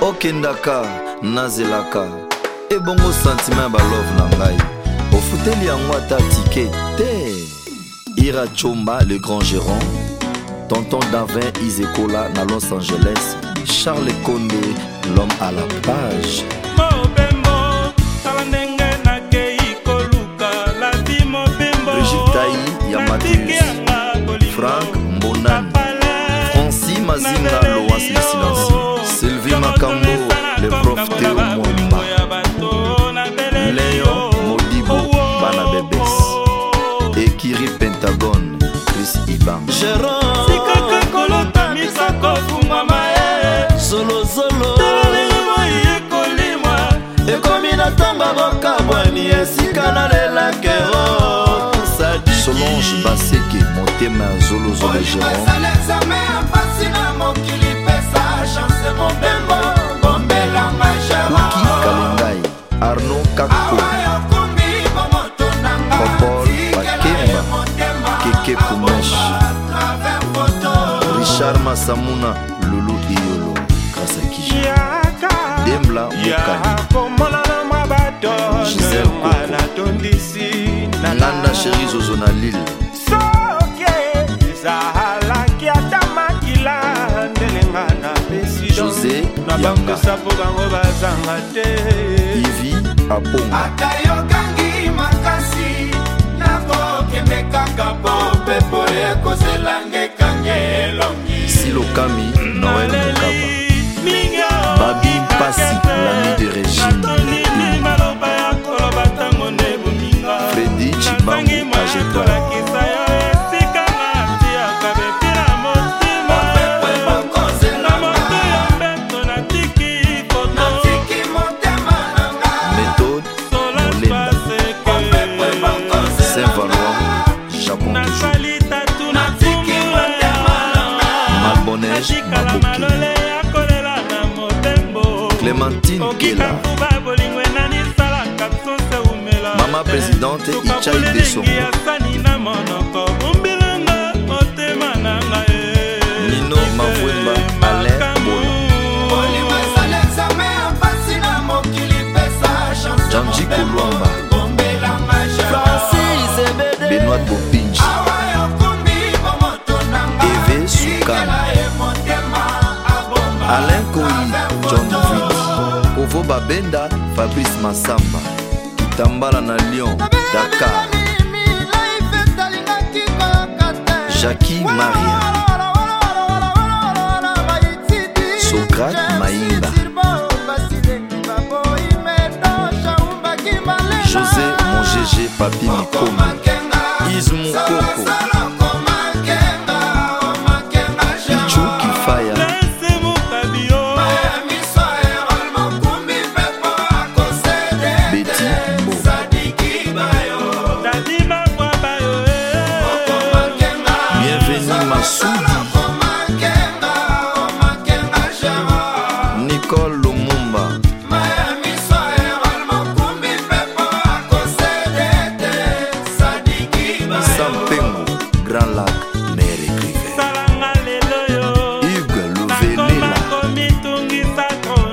okendaka nazelaka ebongo santima ya balove na ngai ofuteli yango ata tike te ira chomba le grand géron tonton davin isekola na los angeles charles konde l'homme à la page natonga mokabwani esika nalelake o solange baseke motema ya zolozolo jérôme mokili pesa chance mobembo bombelanga jéroki kalengai arno kako popol bakemba keke kumesh richard masamuna lulu iyolo kasaki dembla mokani danielma natondisi nalanda sheri zozo na lile soki ezalaki ata makila ndelenga napesi josé na bangesa mpo bango bazanga te ivi abonga ata yokanga clémentinekelakuba bolingo enani esalaka sosa umela mama présidente ichai besongo asani na monoko ombilanga motema na ngai nino mavwemba alain janji kolwamba benoit bopinji eve sukana e alain koyi john vi kovo babenda fabrice masamba kitambala na lyon dakar jacki maria sokrate mayinga josé mongege papi mikomi izumukomi grand lac mer écrivain salanga lelo yo hugue lovelela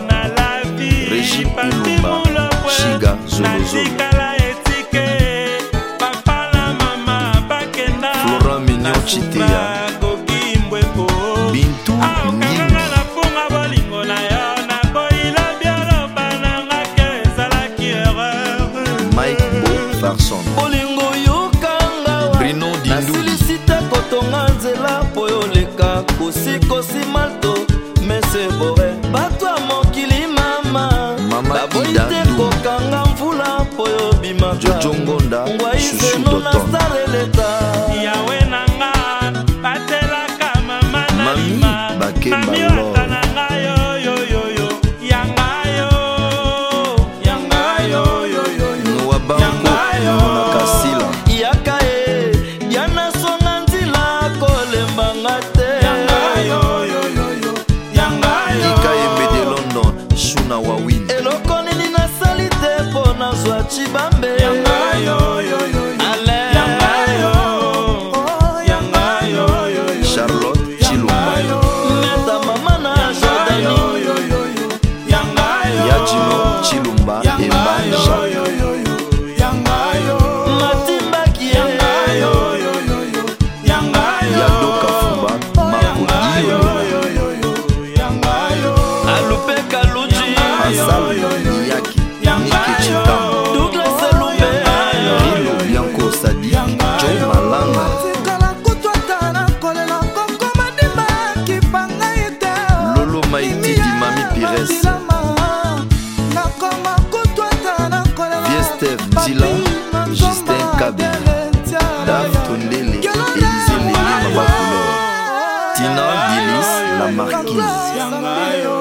na la vie régime ilumba shiga zolozolo Chiteya koleka kosikosi malto mese bore bato ya mokili mama baboyi te kokanga mvula mpo yo bimaka ngwaisenona cibambe charlotte cilumba neta mama na jordani yajino cilumba emba matimbaki yadoka fumba makodiyo alupeka luji asal yaki nikicita mama itidi mami pires viesteve dila justin kabe dave tondele elize lele mabakulor tina bilis la marquise